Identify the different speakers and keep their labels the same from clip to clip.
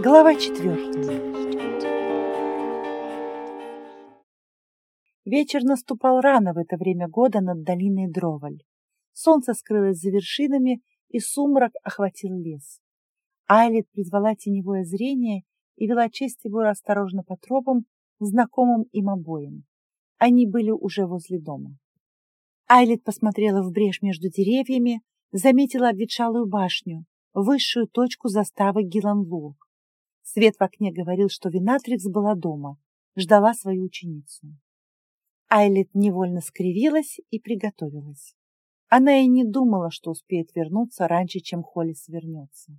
Speaker 1: Глава четвертая. Вечер наступал рано в это время года над долиной Дроваль. Солнце скрылось за вершинами, и сумрак охватил лес. Айлет призвала теневое зрение и вела честь его осторожно по тропам, знакомым им обоим. Они были уже возле дома. Айлет посмотрела в брешь между деревьями, заметила обветшалую башню, высшую точку заставы Гиланлуок. Свет в окне говорил, что Винатрикс была дома, ждала свою ученицу. Айлет невольно скривилась и приготовилась. Она и не думала, что успеет вернуться раньше, чем Холлис вернется.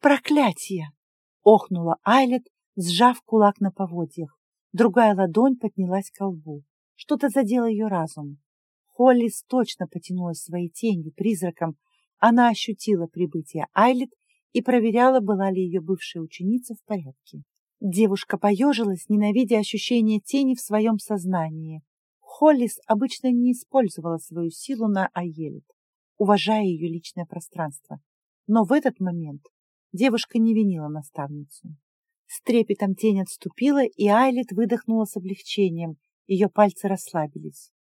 Speaker 1: «Проклятие!» — охнула Айлет, сжав кулак на поводьях. Другая ладонь поднялась к лбу. Что-то задело ее разум. Холлис точно потянулась своей тенью, призраком. Она ощутила прибытие Айлет и проверяла, была ли ее бывшая ученица в порядке. Девушка поежилась, ненавидя ощущение тени в своем сознании. Холлис обычно не использовала свою силу на Айелет, уважая ее личное пространство. Но в этот момент девушка не винила наставницу. С трепетом тень отступила, и Айлет выдохнула с облегчением. Ее пальцы расслабились.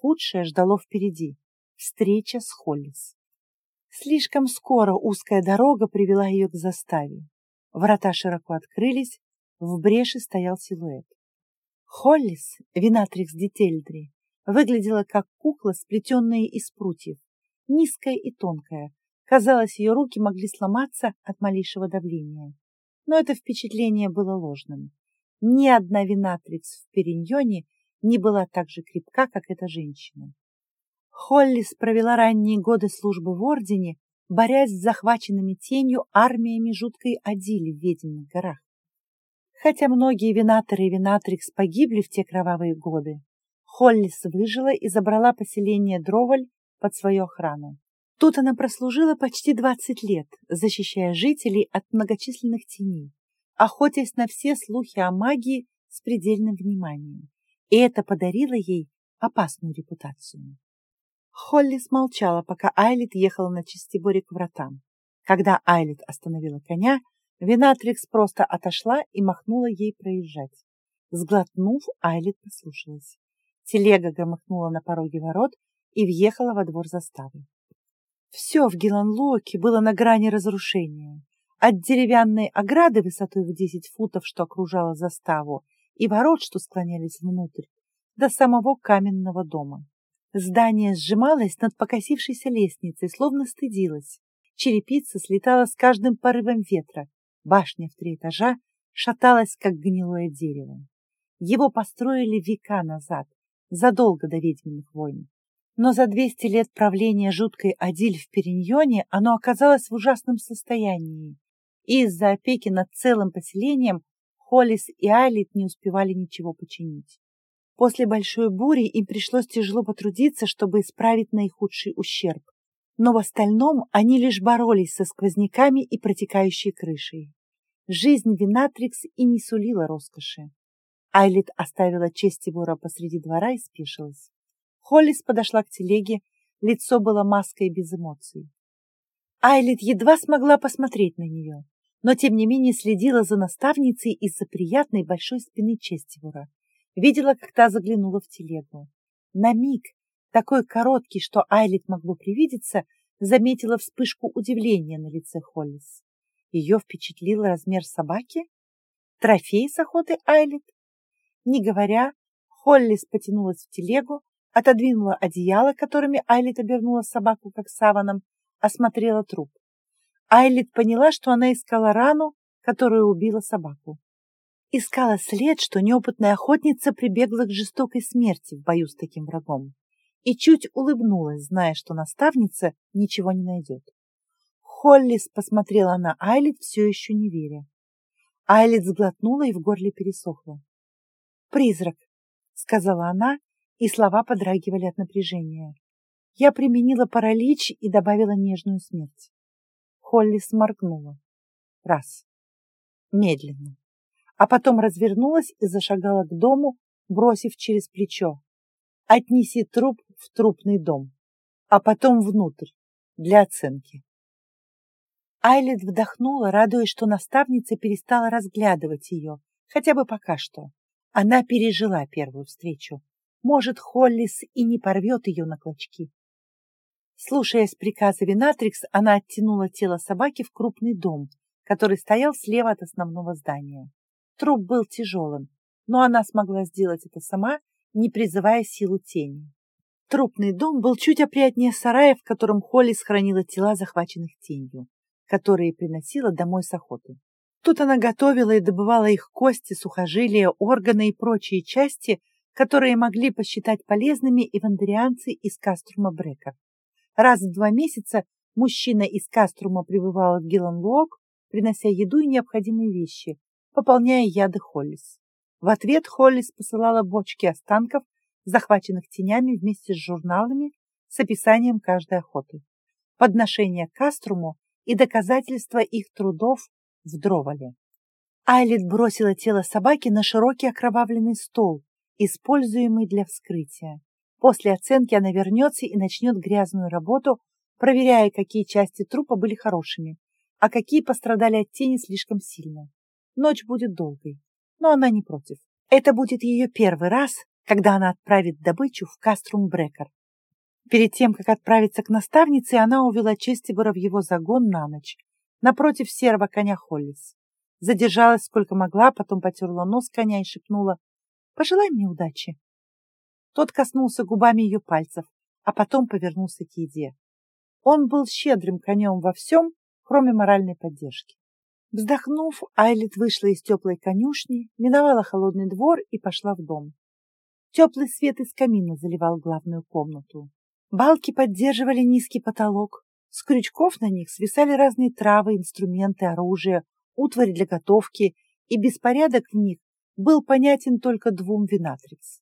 Speaker 1: Худшее ждало впереди. Встреча с Холлис. Слишком скоро узкая дорога привела ее к заставе. Врата широко открылись, в бреши стоял силуэт. Холлис, винатрикс Детельдри, выглядела как кукла, сплетенная из прутьев, низкая и тонкая. Казалось, ее руки могли сломаться от малейшего давления. Но это впечатление было ложным. Ни одна винатрикс в Периньоне не была так же крепка, как эта женщина. Холлис провела ранние годы службы в Ордене, борясь с захваченными тенью армиями жуткой Адили в Ведьминых горах. Хотя многие винаторы и винатрикс погибли в те кровавые годы, Холлис выжила и забрала поселение Дроваль под свою охрану. Тут она прослужила почти 20 лет, защищая жителей от многочисленных теней, охотясь на все слухи о магии с предельным вниманием. И это подарило ей опасную репутацию. Холли смолчала, пока Айлит ехала на чистиборе к вратам. Когда Айлит остановила коня, Винатрикс просто отошла и махнула ей проезжать. Сглотнув, Айлит послушалась. Телега громыхнула на пороге ворот и въехала во двор заставы. Все в Геланлоке было на грани разрушения. От деревянной ограды высотой в десять футов, что окружала заставу, и ворот, что склонялись внутрь, до самого каменного дома. Здание сжималось над покосившейся лестницей, словно стыдилось. Черепица слетала с каждым порывом ветра. Башня в три этажа шаталась, как гнилое дерево. Его построили века назад, задолго до ведьминых войн. Но за 200 лет правления жуткой Адиль в Периньоне оно оказалось в ужасном состоянии. И из-за опеки над целым поселением Холлис и Айлит не успевали ничего починить. После большой бури им пришлось тяжело потрудиться, чтобы исправить наихудший ущерб. Но в остальном они лишь боролись со сквозняками и протекающей крышей. Жизнь Винатрикс и не сулила роскоши. Айлит оставила честь вора посреди двора и спешилась. Холлис подошла к телеге, лицо было маской без эмоций. Айлит едва смогла посмотреть на нее, но тем не менее следила за наставницей из-за приятной большой спины Честивора Видела, как та заглянула в телегу. На миг, такой короткий, что Айлит могло привидеться, заметила вспышку удивления на лице Холлис. Ее впечатлил размер собаки? Трофей с охоты Айлит? Не говоря, Холлис потянулась в телегу, отодвинула одеяло, которыми Айлит обернула собаку как саваном, осмотрела труп. Айлит поняла, что она искала рану, которая убила собаку. Искала след, что неопытная охотница прибегла к жестокой смерти в бою с таким врагом. И чуть улыбнулась, зная, что наставница ничего не найдет. Холлис посмотрела на Айлит, все еще не веря. Айлит сглотнула и в горле пересохла. «Призрак», — сказала она, и слова подрагивали от напряжения. Я применила паралич и добавила нежную смерть. Холлис моргнула. Раз. Медленно а потом развернулась и зашагала к дому, бросив через плечо. Отнеси труп в трупный дом, а потом внутрь, для оценки. Айлет вдохнула, радуясь, что наставница перестала разглядывать ее, хотя бы пока что. Она пережила первую встречу. Может, Холлис и не порвет ее на клочки. Слушаясь приказа Винатрикс, она оттянула тело собаки в крупный дом, который стоял слева от основного здания. Труп был тяжелым, но она смогла сделать это сама, не призывая силу тени. Трупный дом был чуть опрятнее сарая, в котором Холли сохранила тела, захваченных тенью, которые приносила домой с охоты. Тут она готовила и добывала их кости, сухожилия, органы и прочие части, которые могли посчитать полезными эвандерианцы из Каструма Брека. Раз в два месяца мужчина из Каструма прибывал в Геланлуок, принося еду и необходимые вещи, пополняя яды Холлис. В ответ Холлис посылала бочки останков, захваченных тенями вместе с журналами с описанием каждой охоты, подношения Каструму и доказательства их трудов в Дроволе. Айлит бросила тело собаки на широкий окровавленный стол, используемый для вскрытия. После оценки она вернется и начнет грязную работу, проверяя, какие части трупа были хорошими, а какие пострадали от тени слишком сильно. Ночь будет долгой, но она не против. Это будет ее первый раз, когда она отправит добычу в Каструм Брекер. Перед тем, как отправиться к наставнице, она увела Честибора в его загон на ночь, напротив серого коня Холлис. Задержалась сколько могла, потом потерла нос коня и шепнула «Пожелай мне удачи». Тот коснулся губами ее пальцев, а потом повернулся к еде. Он был щедрым конем во всем, кроме моральной поддержки. Вздохнув, Айлит вышла из теплой конюшни, миновала холодный двор и пошла в дом. Теплый свет из камина заливал главную комнату. Балки поддерживали низкий потолок. С крючков на них свисали разные травы, инструменты, оружие, утварь для готовки, и беспорядок в них был понятен только двум винатрикс.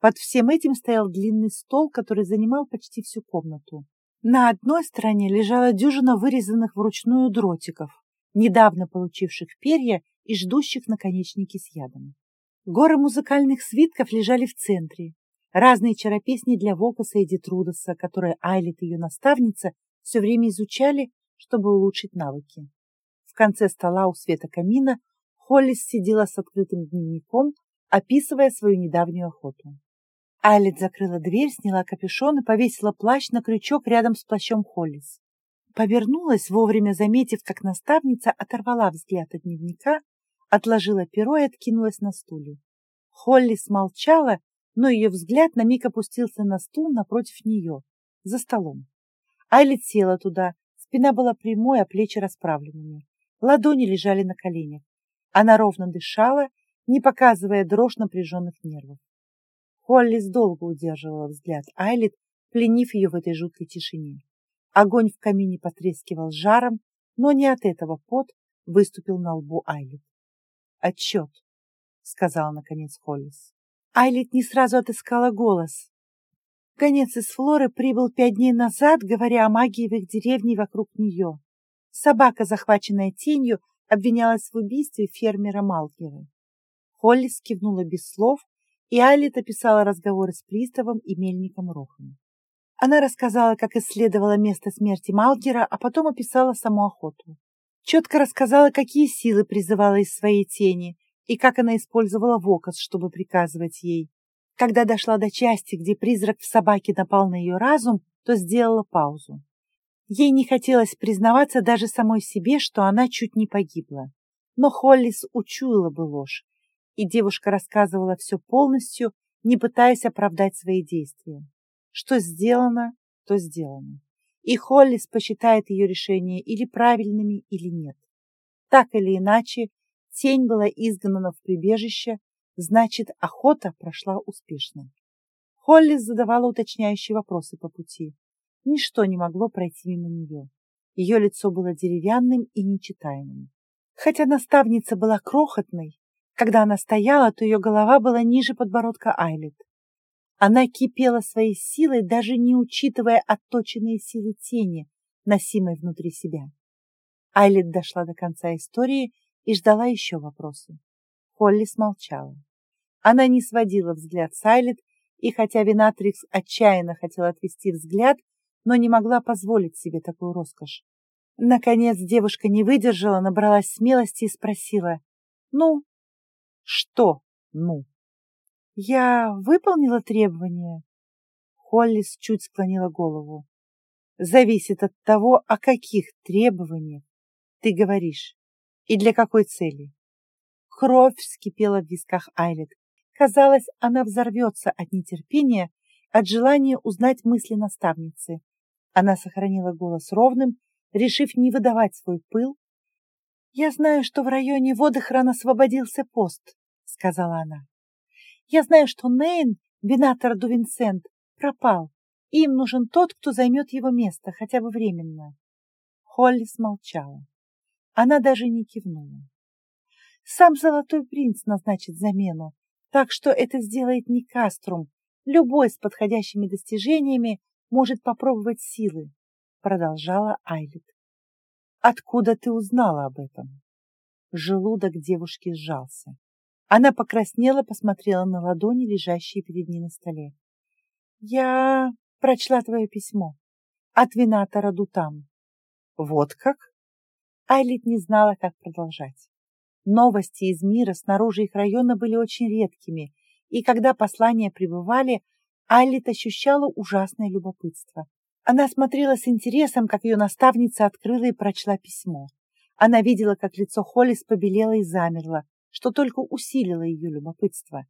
Speaker 1: Под всем этим стоял длинный стол, который занимал почти всю комнату. На одной стороне лежала дюжина вырезанных вручную дротиков, недавно получивших перья и ждущих наконечники с ядом. Горы музыкальных свитков лежали в центре. Разные чаропесни для Вокаса и Детрудоса, которые Айлит и ее наставница все время изучали, чтобы улучшить навыки. В конце стола у света камина Холлис сидела с открытым дневником, описывая свою недавнюю охоту. Айлит закрыла дверь, сняла капюшон и повесила плащ на крючок рядом с плащом Холлис. Повернулась, вовремя заметив, как наставница оторвала взгляд от дневника, отложила перо и откинулась на стуле. Холли смолчала, но ее взгляд на миг опустился на стул напротив нее, за столом. Айлит села туда, спина была прямой, а плечи расправленными. Ладони лежали на коленях. Она ровно дышала, не показывая дрожь напряженных нервов. Холлис долго удерживала взгляд Айлит, пленив ее в этой жуткой тишине. Огонь в камине потрескивал жаром, но не от этого пот выступил на лбу Айлит. «Отчет», — сказал наконец Холлис. Айлит не сразу отыскала голос. Конец из Флоры прибыл пять дней назад, говоря о магии в их деревне вокруг нее. Собака, захваченная тенью, обвинялась в убийстве фермера Малкера. Холлис кивнула без слов, и Айлит описала разговоры с приставом и мельником Рохом. Она рассказала, как исследовала место смерти Малкера, а потом описала саму охоту. Четко рассказала, какие силы призывала из своей тени и как она использовала вокос, чтобы приказывать ей. Когда дошла до части, где призрак в собаке напал на ее разум, то сделала паузу. Ей не хотелось признаваться даже самой себе, что она чуть не погибла. Но Холлис учуяла бы ложь, и девушка рассказывала все полностью, не пытаясь оправдать свои действия. Что сделано, то сделано. И Холлис посчитает ее решения или правильными, или нет. Так или иначе, тень была изгнана в прибежище, значит, охота прошла успешно. Холлис задавала уточняющие вопросы по пути. Ничто не могло пройти мимо нее. Ее лицо было деревянным и нечитаемым. Хотя наставница была крохотной, когда она стояла, то ее голова была ниже подбородка Айлет. Она кипела своей силой, даже не учитывая отточенные силы тени, носимой внутри себя. Айлет дошла до конца истории и ждала еще вопросы. Холли смолчала. Она не сводила взгляд с Айлет, и хотя Винатрикс отчаянно хотела отвести взгляд, но не могла позволить себе такую роскошь. Наконец девушка не выдержала, набралась смелости и спросила. «Ну?» «Что «ну»?» «Я выполнила требования?» Холлис чуть склонила голову. «Зависит от того, о каких требованиях ты говоришь и для какой цели». Кровь вскипела в висках Айлет. Казалось, она взорвется от нетерпения, от желания узнать мысли наставницы. Она сохранила голос ровным решив не выдавать свой пыл. «Я знаю, что в районе Водохран освободился пост», — сказала она. «Я знаю, что Нейн, Бинатор Дувинсент, пропал, им нужен тот, кто займет его место, хотя бы временно». Холли смолчала. Она даже не кивнула. «Сам Золотой Принц назначит замену, так что это сделает не Каструм. Любой с подходящими достижениями может попробовать силы продолжала Айлет. Откуда ты узнала об этом? Желудок девушки сжался. Она покраснела, посмотрела на ладони, лежащие перед ней на столе. Я прочла твое письмо от винатора Дутам. Вот как? Айлит не знала, как продолжать. Новости из мира снаружи их района были очень редкими, и когда послания прибывали, Айлит ощущала ужасное любопытство. Она смотрела с интересом, как ее наставница открыла и прочла письмо. Она видела, как лицо Холлис побелело и замерло, что только усилило ее любопытство.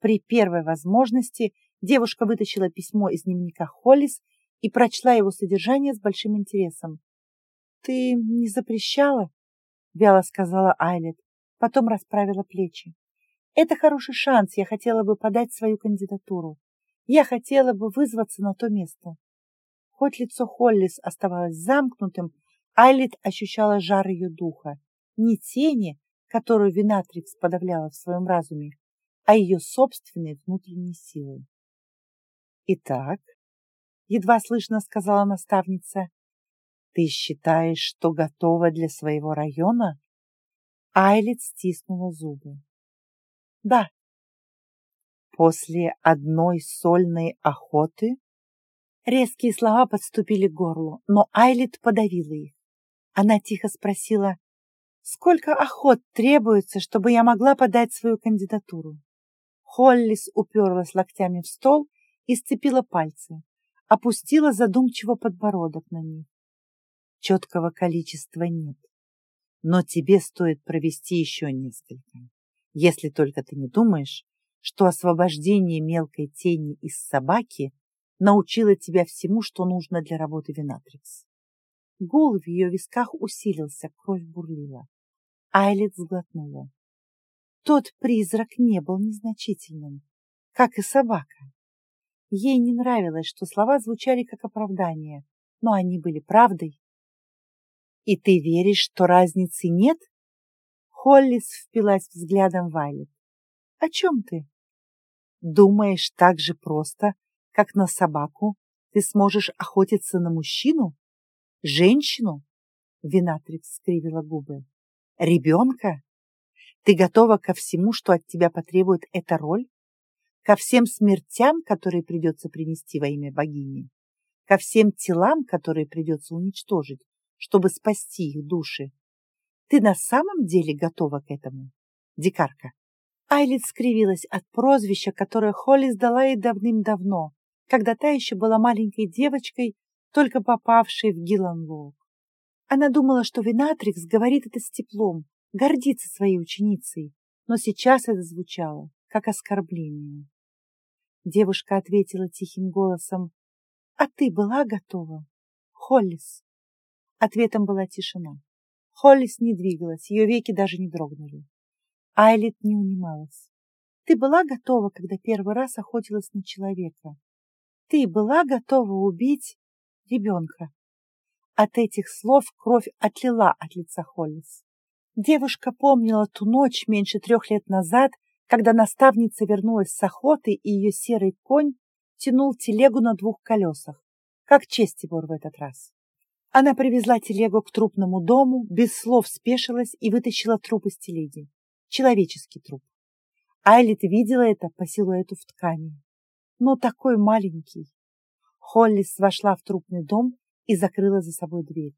Speaker 1: При первой возможности девушка вытащила письмо из дневника Холлис и прочла его содержание с большим интересом. «Ты не запрещала?» — вяло сказала Айлет, потом расправила плечи. «Это хороший шанс, я хотела бы подать свою кандидатуру. Я хотела бы вызваться на то место. Хоть лицо Холлис оставалось замкнутым, Айлит ощущала жар ее духа, не тени, которую Винатрикс подавляла в своем разуме, а ее собственной внутренней силой. «Итак», — едва слышно сказала наставница, — «ты считаешь, что готова для своего района?» Айлит стиснула зубы. «Да». «После одной сольной охоты?» Резкие слова подступили к горлу, но Айлит подавила их. Она тихо спросила, «Сколько охот требуется, чтобы я могла подать свою кандидатуру?» Холлис уперлась локтями в стол и сцепила пальцы, опустила задумчиво подбородок на них. Четкого количества нет, но тебе стоит провести еще несколько, если только ты не думаешь, что освобождение мелкой тени из собаки научила тебя всему, что нужно для работы Винатрикс. Гул в ее висках усилился, кровь бурлила. Айлет сглотнула. Тот призрак не был незначительным, как и собака. Ей не нравилось, что слова звучали как оправдание, но они были правдой. «И ты веришь, что разницы нет?» Холлис впилась взглядом в Айлет. «О чем ты?» «Думаешь, так же просто, как на собаку, ты сможешь охотиться на мужчину? Женщину? Винатрикс скривила губы. Ребенка? Ты готова ко всему, что от тебя потребует эта роль? Ко всем смертям, которые придется принести во имя богини? Ко всем телам, которые придется уничтожить, чтобы спасти их души? Ты на самом деле готова к этому, дикарка? Айлит скривилась от прозвища, которое Холли сдала ей давным-давно, когда та еще была маленькой девочкой, только попавшей в Гиланлоу. Она думала, что Винатрикс говорит это с теплом, гордится своей ученицей, но сейчас это звучало, как оскорбление. Девушка ответила тихим голосом, «А ты была готова, Холлис?» Ответом была тишина. Холлис не двигалась, ее веки даже не дрогнули. Айлит не унималась. «Ты была готова, когда первый раз охотилась на человека?» ты была готова убить ребенка. От этих слов кровь отлила от лица Холлис. Девушка помнила ту ночь меньше трех лет назад, когда наставница вернулась с охоты, и ее серый конь тянул телегу на двух колесах, как Честибор в этот раз. Она привезла телегу к трупному дому, без слов спешилась и вытащила труп из телеги. Человеческий труп. Айлит видела это по силуэту в ткани но такой маленький. Холлис вошла в трупный дом и закрыла за собой дверь.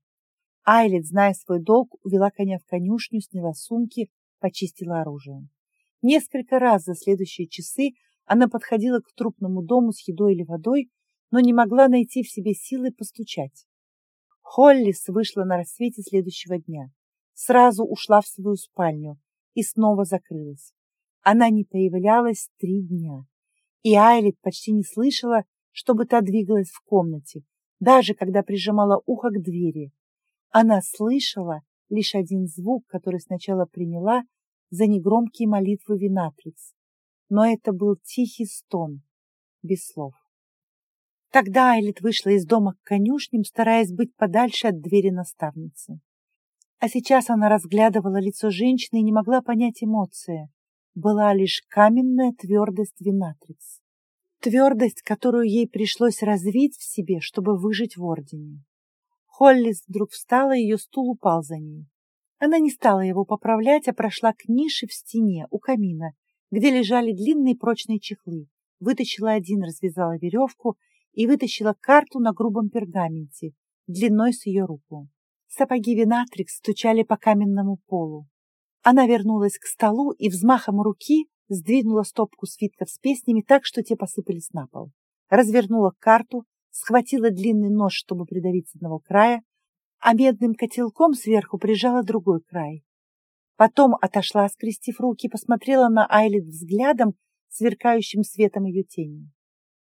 Speaker 1: Айлет, зная свой долг, увела коня в конюшню, сняла сумки, почистила оружие. Несколько раз за следующие часы она подходила к трупному дому с едой или водой, но не могла найти в себе силы постучать. Холлис вышла на рассвете следующего дня. Сразу ушла в свою спальню и снова закрылась. Она не появлялась три дня, и Айлет почти не слышала, чтобы та двигалась в комнате, даже когда прижимала ухо к двери. Она слышала лишь один звук, который сначала приняла за негромкие молитвы Винатрикс, но это был тихий стон, без слов. Тогда Айлит вышла из дома к конюшням, стараясь быть подальше от двери наставницы. А сейчас она разглядывала лицо женщины и не могла понять эмоции. Была лишь каменная твердость Винатрикс. Твердость, которую ей пришлось развить в себе, чтобы выжить в Ордене. Холлис вдруг встала, и ее стул упал за ней. Она не стала его поправлять, а прошла к нише в стене у камина, где лежали длинные прочные чехлы. Вытащила один, развязала веревку и вытащила карту на грубом пергаменте, длиной с ее руку. Сапоги Винатрикс стучали по каменному полу. Она вернулась к столу и взмахом руки сдвинула стопку свитков с песнями так, что те посыпались на пол. Развернула карту, схватила длинный нож, чтобы придавить одного края, а медным котелком сверху прижала другой край. Потом отошла, скрестив руки, посмотрела на Айлет взглядом, сверкающим светом ее тени.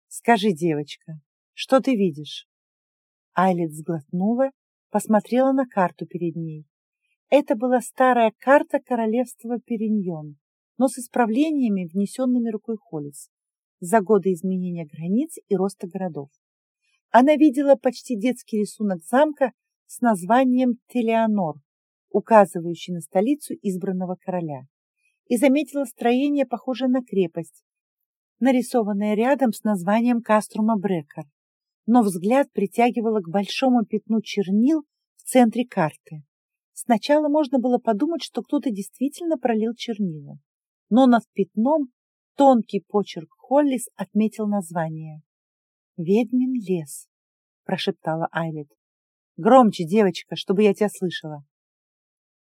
Speaker 1: «Скажи, девочка, что ты видишь?» Айлет сглотнула, посмотрела на карту перед ней. Это была старая карта королевства Периньон, но с исправлениями, внесенными рукой Холлис, за годы изменения границ и роста городов. Она видела почти детский рисунок замка с названием Телеонор, указывающий на столицу избранного короля, и заметила строение, похожее на крепость, нарисованное рядом с названием Каструма Брекер, но взгляд притягивало к большому пятну чернил в центре карты. Сначала можно было подумать, что кто-то действительно пролил чернила, но над пятном тонкий почерк Холлис отметил название. «Ведьмин лес», — прошептала Айлет. «Громче, девочка, чтобы я тебя слышала».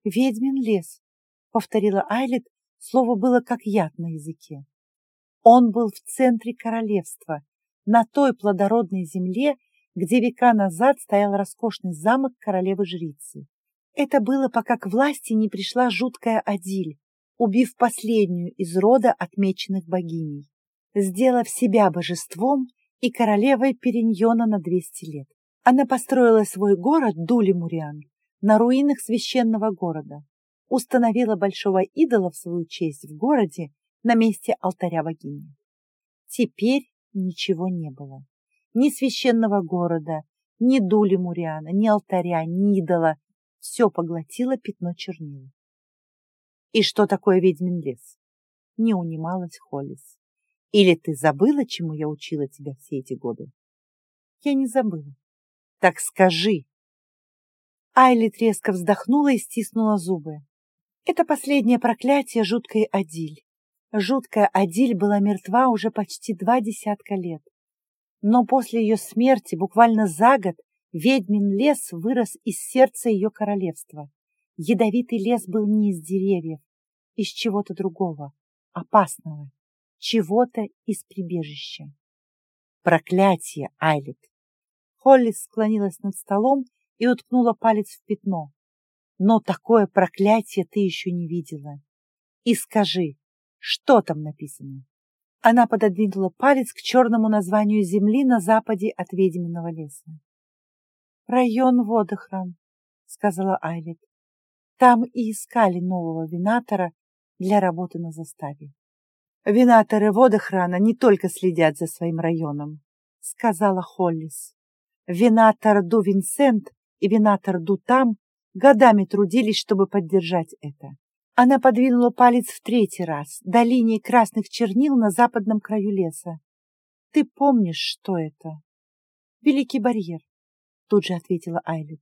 Speaker 1: «Ведьмин лес», — повторила Айлет, слово было как яд на языке. Он был в центре королевства, на той плодородной земле, где века назад стоял роскошный замок королевы-жрицы. Это было, пока к власти не пришла жуткая Адиль, убив последнюю из рода отмеченных богиней, сделав себя божеством и королевой Периньона на 200 лет. Она построила свой город Дули-Муриан на руинах священного города, установила большого идола в свою честь в городе на месте алтаря богини. Теперь ничего не было. Ни священного города, ни дули Муриана, ни алтаря, ни идола. Все поглотило пятно чернил. И что такое ведьмин лес? Не унималась Холлис. Или ты забыла, чему я учила тебя все эти годы? Я не забыла. Так скажи. Айли резко вздохнула и стиснула зубы. Это последнее проклятие жуткой Адиль. Жуткая Адиль была мертва уже почти два десятка лет. Но после ее смерти, буквально за год, ведьмин лес вырос из сердца ее королевства. Ядовитый лес был не из деревьев, из чего-то другого, опасного, чего-то из прибежища. Проклятие, Айлет! Холлис склонилась над столом и уткнула палец в пятно. Но такое проклятие ты еще не видела. И скажи, что там написано? Она пододвинула палец к черному названию земли на западе от ведьминого леса. «Район Водохран», — сказала Айлет. «Там и искали нового винатора для работы на заставе». «Винаторы Водохрана не только следят за своим районом», — сказала Холлис. «Винатор Ду Винсент и винатор Ду Там годами трудились, чтобы поддержать это. Она подвинула палец в третий раз, до линии красных чернил на западном краю леса. «Ты помнишь, что это?» «Великий барьер», — тут же ответила Айлет.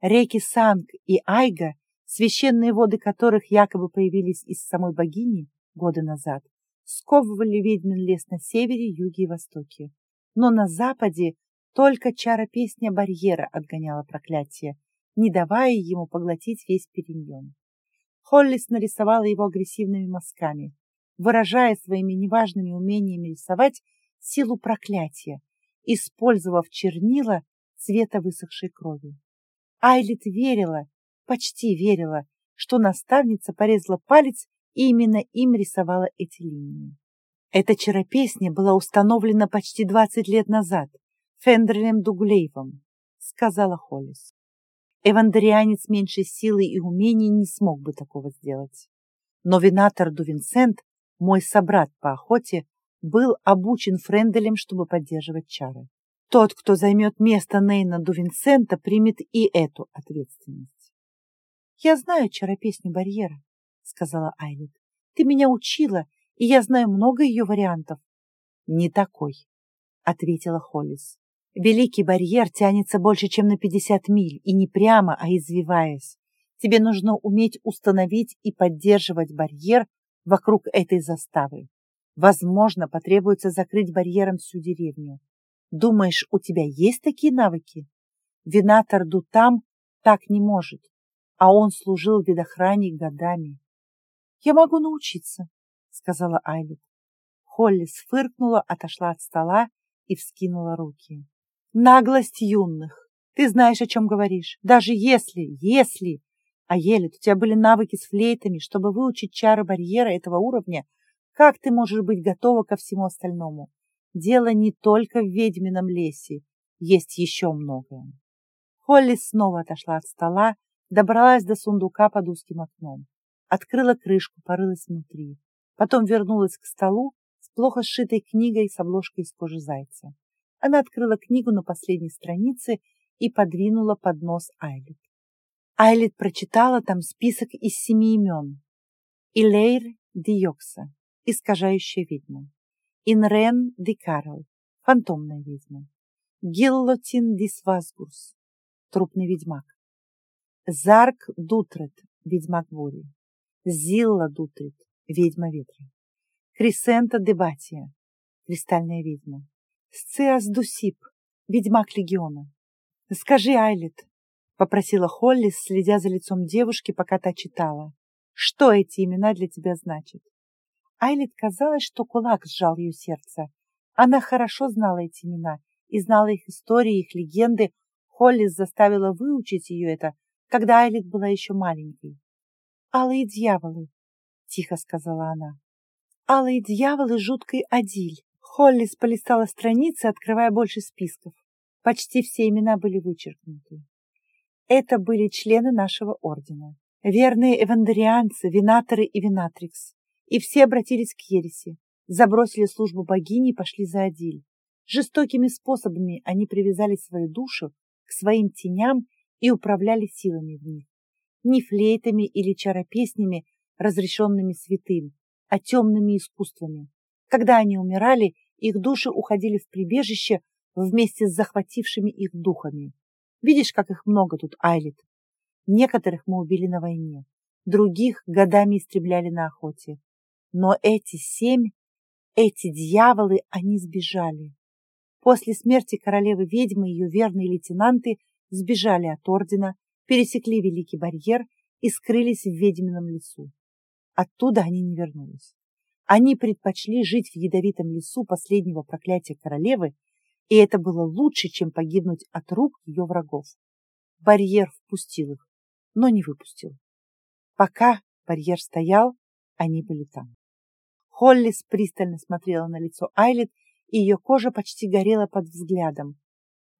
Speaker 1: Реки Санг и Айга, священные воды которых якобы появились из самой богини годы назад, сковывали ведьмин лес на севере, юге и востоке. Но на западе только чара песня барьера отгоняла проклятие, не давая ему поглотить весь периньон. Холлис нарисовала его агрессивными мазками, выражая своими неважными умениями рисовать силу проклятия, использовав чернила цвета высохшей крови. Айлит верила, почти верила, что наставница порезала палец и именно им рисовала эти линии. Эта чаропесня была установлена почти 20 лет назад Фендерлем Дуглеевым, сказала Холлис. Эвандерианец меньшей силы и умений не смог бы такого сделать. Но винатор Дувинсент, мой собрат по охоте, был обучен Френделем, чтобы поддерживать чары. Тот, кто займет место Нейна Дувинсента, примет и эту ответственность. «Я знаю чаропесню барьера», — сказала Айлет. «Ты меня учила, и я знаю много ее вариантов». «Не такой», — ответила Холлис. Великий барьер тянется больше, чем на 50 миль, и не прямо, а извиваясь. Тебе нужно уметь установить и поддерживать барьер вокруг этой заставы. Возможно, потребуется закрыть барьером всю деревню. Думаешь, у тебя есть такие навыки? Винатор Дутам так не может, а он служил в видохране годами. Я могу научиться, сказала Айлет. Холли сфыркнула, отошла от стола и вскинула руки. Наглость юных. Ты знаешь, о чем говоришь. Даже если, если... А Елит, у тебя были навыки с флейтами, чтобы выучить чары барьера этого уровня, как ты можешь быть готова ко всему остальному? Дело не только в ведьмином лесе, есть еще многое. Холли снова отошла от стола, добралась до сундука под узким окном, открыла крышку, порылась внутри, потом вернулась к столу с плохо сшитой книгой с обложкой из кожи зайца. Она открыла книгу на последней странице и подвинула под нос Айлет. Айлет прочитала там список из семи имен. Илейр Диокса, искажающая ведьма. Инрен Ди Карл, фантомная ведьма. Гиллотин Дисвазгурс, трупный ведьмак. Зарк Дутрет, ведьмак бури. Зилла Дутрет, ведьма ветра. Крисента Дебатия, кристальная ведьма. Сциас Дусип, ведьмак легиона. Скажи, Айлет, попросила Холли, следя за лицом девушки, пока та читала. Что эти имена для тебя значат? Айлет казалось, что кулак сжал ее сердце. Она хорошо знала эти имена и знала их истории, их легенды. Холли заставила выучить ее это, когда Айлет была еще маленькой. «Алые дьяволы», — тихо сказала она. «Алые дьяволы жуткой Адиль. Холлис полистала страницы, открывая больше списков. Почти все имена были вычеркнуты. Это были члены нашего ордена. Верные эвандерианцы, винаторы и винатрикс. И все обратились к ереси, забросили службу богини и пошли за Адиль. Жестокими способами они привязали свою душу к своим теням и управляли силами в них. Не флейтами или чаропеснями, разрешенными святым, а темными искусствами. Когда они умирали, их души уходили в прибежище вместе с захватившими их духами. Видишь, как их много тут, Айлит? Некоторых мы убили на войне, других годами истребляли на охоте. Но эти семь, эти дьяволы, они сбежали. После смерти королевы-ведьмы ее верные лейтенанты сбежали от ордена, пересекли Великий барьер и скрылись в ведьмином лесу. Оттуда они не вернулись. Они предпочли жить в ядовитом лесу последнего проклятия королевы, и это было лучше, чем погибнуть от рук ее врагов. Барьер впустил их, но не выпустил. Пока барьер стоял, они были там. Холлис пристально смотрела на лицо Айлет, и ее кожа почти горела под взглядом.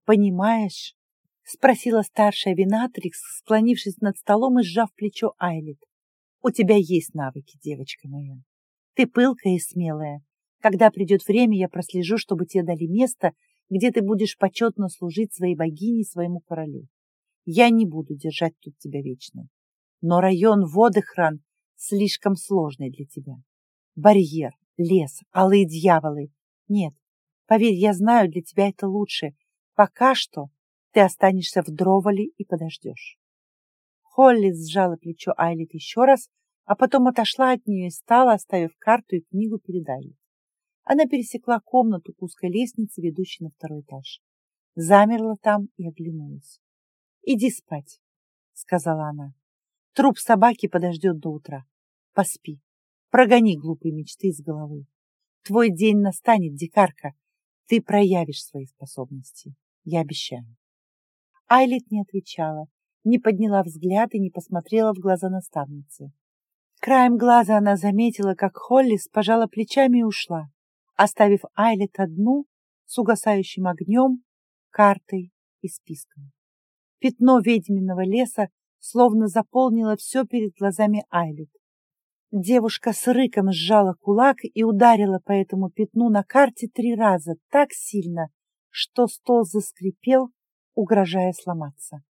Speaker 1: «Понимаешь?» — спросила старшая винатрикс, склонившись над столом и сжав плечо Айлет. «У тебя есть навыки, девочка моя. Ты пылкая и смелая. Когда придет время, я прослежу, чтобы тебе дали место, где ты будешь почетно служить своей богине своему королю. Я не буду держать тут тебя вечно. Но район Водохран слишком сложный для тебя. Барьер, лес, алые дьяволы. Нет, поверь, я знаю, для тебя это лучше. Пока что ты останешься в Дроволе и подождешь. Холли сжала плечо Айлит еще раз, а потом отошла от нее и стала, оставив карту и книгу перед Айлет. Она пересекла комнату к узкой лестнице, ведущей на второй этаж. Замерла там и оглянулась. «Иди спать. сказала она. Труп собаки подождет до утра. Поспи. Прогони глупые мечты из головы. Твой день настанет, дикарка. Ты проявишь свои способности. Я обещаю. Айлит не отвечала, не подняла взгляд и не посмотрела в глаза наставницы. Краем глаза она заметила, как Холлис пожала плечами и ушла, оставив Айлет одну с угасающим огнем, картой и списком. Пятно ведьминого леса словно заполнило все перед глазами Айлет. Девушка с рыком сжала кулак и ударила по этому пятну на карте три раза так сильно, что стол заскрипел, угрожая сломаться.